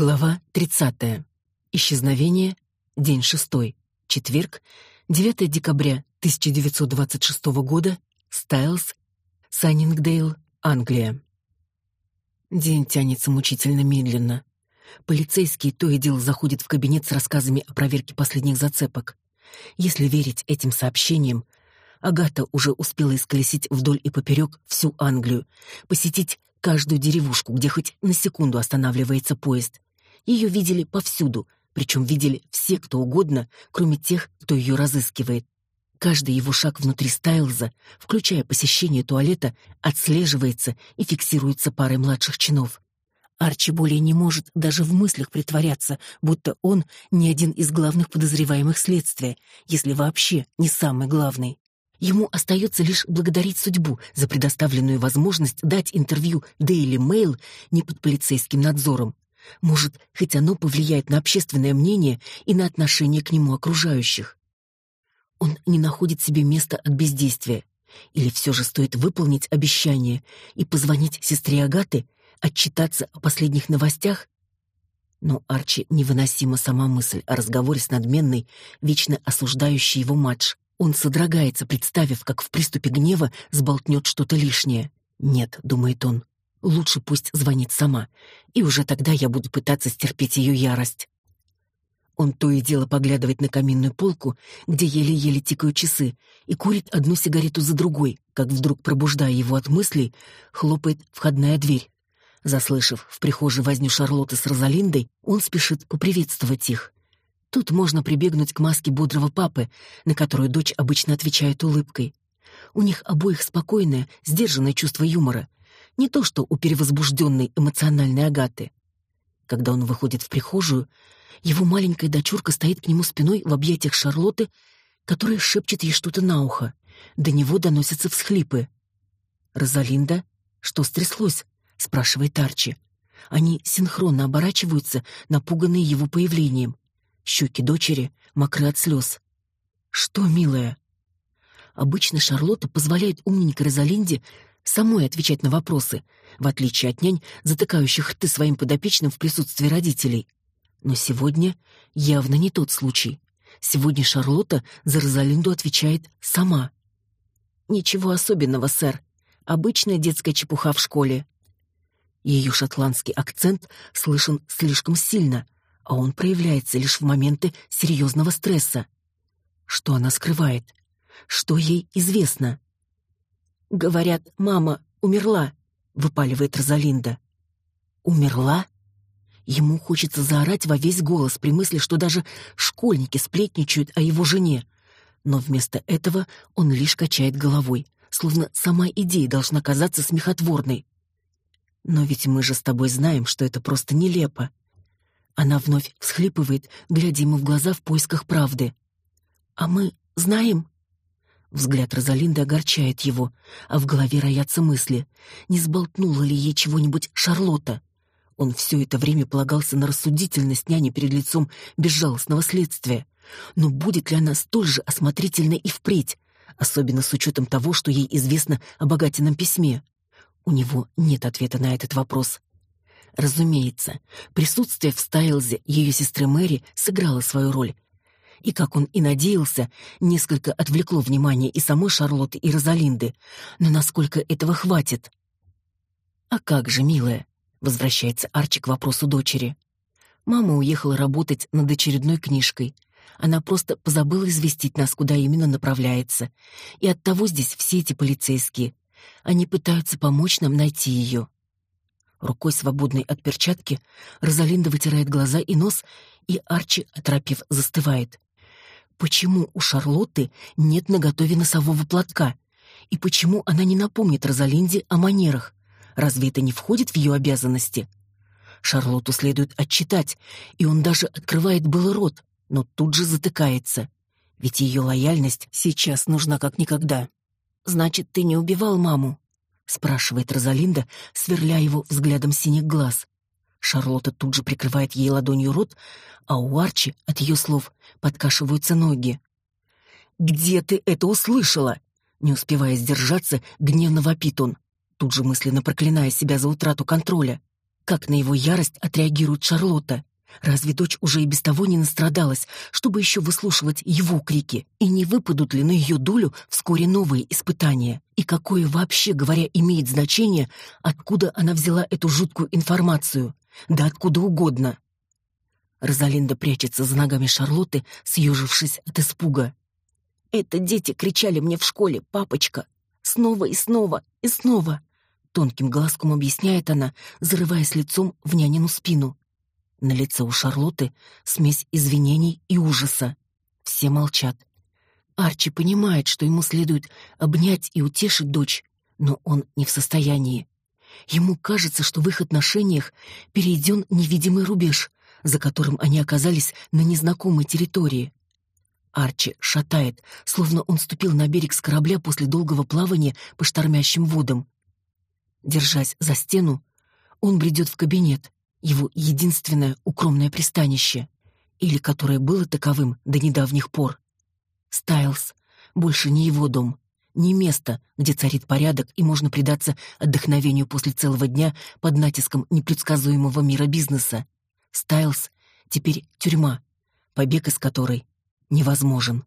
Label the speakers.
Speaker 1: Глава 30. Исчезновение. День 6. Четверг. 9 декабря 1926 года. Стайлс. Саннингдейл, Англия. День тянется мучительно медленно. Полицейский то и дело заходит в кабинет с рассказами о проверке последних зацепок. Если верить этим сообщениям, Агата уже успела исколесить вдоль и поперек всю Англию, посетить каждую деревушку, где хоть на секунду останавливается поезд. Ее видели повсюду, причем видели все, кто угодно, кроме тех, кто ее разыскивает. Каждый его шаг внутри Стайлза, включая посещение туалета, отслеживается и фиксируется парой младших чинов. Арчи более не может даже в мыслях притворяться, будто он не один из главных подозреваемых следствия, если вообще не самый главный. Ему остается лишь благодарить судьбу за предоставленную возможность дать интервью Daily Mail не под полицейским надзором. Может, хоть оно повлияет на общественное мнение и на отношение к нему окружающих. Он не находит себе места от бездействия. Или все же стоит выполнить обещание и позвонить сестре Агаты, отчитаться о последних новостях? Но Арчи невыносима сама мысль о разговоре с надменной, вечно осуждающей его Мадж. Он содрогается, представив, как в приступе гнева сболтнет что-то лишнее. «Нет», — думает он, — «лучше пусть звонит сама, и уже тогда я буду пытаться стерпеть ее ярость». Он то и дело поглядывает на каминную полку, где еле-еле тикают часы, и курит одну сигарету за другой, как вдруг, пробуждая его от мыслей, хлопает входная дверь. Заслышав в прихожей возню Шарлотты с Розалиндой, он спешит поприветствовать их. Тут можно прибегнуть к маске бодрого папы, на которую дочь обычно отвечает улыбкой. У них обоих спокойное, сдержанное чувство юмора. Не то, что у перевозбужденной эмоциональной Агаты. Когда он выходит в прихожую, его маленькая дочурка стоит к нему спиной в объятиях Шарлотты, которая шепчет ей что-то на ухо. До него доносятся всхлипы. «Розалинда, что стряслось?» — спрашивает Арчи. Они синхронно оборачиваются, напуганные его появлением. Щеки дочери мокры от слез. «Что, милая?» Обычно Шарлотта позволяет умненькой Розалинде самой отвечать на вопросы, в отличие от нянь, затыкающих ты своим подопечным в присутствии родителей. Но сегодня явно не тот случай. Сегодня Шарлотта за Розалинду отвечает сама. «Ничего особенного, сэр. Обычная детская чепуха в школе». Ее шотландский акцент слышен слишком сильно — а он проявляется лишь в моменты серьезного стресса. Что она скрывает? Что ей известно? «Говорят, мама умерла», — выпаливает Розалинда. «Умерла?» Ему хочется заорать во весь голос при мысли, что даже школьники сплетничают о его жене. Но вместо этого он лишь качает головой, словно сама идея должна казаться смехотворной. «Но ведь мы же с тобой знаем, что это просто нелепо. Она вновь всхлипывает, глядя ему в глаза в поисках правды. «А мы знаем?» Взгляд Розалинды огорчает его, а в голове роятся мысли. Не сболтнула ли ей чего-нибудь Шарлотта? Он все это время полагался на рассудительность няни перед лицом безжалостного следствия. Но будет ли она столь же осмотрительна и впредь, особенно с учетом того, что ей известно о богатином письме? У него нет ответа на этот вопрос. Разумеется, присутствие в Стайлзе ее сестры Мэри сыграло свою роль. И, как он и надеялся, несколько отвлекло внимание и самой Шарлотты, и Розалинды. Но насколько этого хватит? «А как же, милая?» — возвращается Арчи к вопросу дочери. Мама уехала работать над очередной книжкой. Она просто позабыла известить нас, куда именно направляется. И оттого здесь все эти полицейские. Они пытаются помочь нам найти ее. Рукой, свободной от перчатки, Розалинда вытирает глаза и нос, и Арчи, оторопев, застывает. Почему у Шарлотты нет наготове носового платка? И почему она не напомнит Розалинде о манерах? Разве это не входит в ее обязанности? Шарлотту следует отчитать, и он даже открывает было рот, но тут же затыкается. Ведь ее лояльность сейчас нужна как никогда. «Значит, ты не убивал маму?» спрашивает Розалинда, сверля его взглядом синих глаз. Шарлотта тут же прикрывает ей ладонью рот, а у Арчи от ее слов подкашиваются ноги. «Где ты это услышала?» Не успевая сдержаться, гневно вопит он, тут же мысленно проклиная себя за утрату контроля. Как на его ярость отреагирует Шарлотта? Разве дочь уже и без того не настрадалась, чтобы еще выслушивать его крики? И не выпадут ли на ее долю вскоре новые испытания? И какое вообще, говоря, имеет значение, откуда она взяла эту жуткую информацию? Да откуда угодно. Розалинда прячется за ногами Шарлотты, съежившись от испуга. «Это дети кричали мне в школе, папочка! Снова и снова и снова!» Тонким глазком объясняет она, зарываясь лицом в нянину спину. На лице у Шарлотты смесь извинений и ужаса. Все молчат. Арчи понимает, что ему следует обнять и утешить дочь, но он не в состоянии. Ему кажется, что в их отношениях перейден невидимый рубеж, за которым они оказались на незнакомой территории. Арчи шатает, словно он ступил на берег с корабля после долгого плавания по штормящим водам. Держась за стену, он бредет в кабинет, его единственное укромное пристанище, или которое было таковым до недавних пор. Стайлс больше не его дом, не место, где царит порядок и можно предаться отдохновению после целого дня под натиском непредсказуемого мира бизнеса. Стайлс теперь тюрьма, побег из которой невозможен.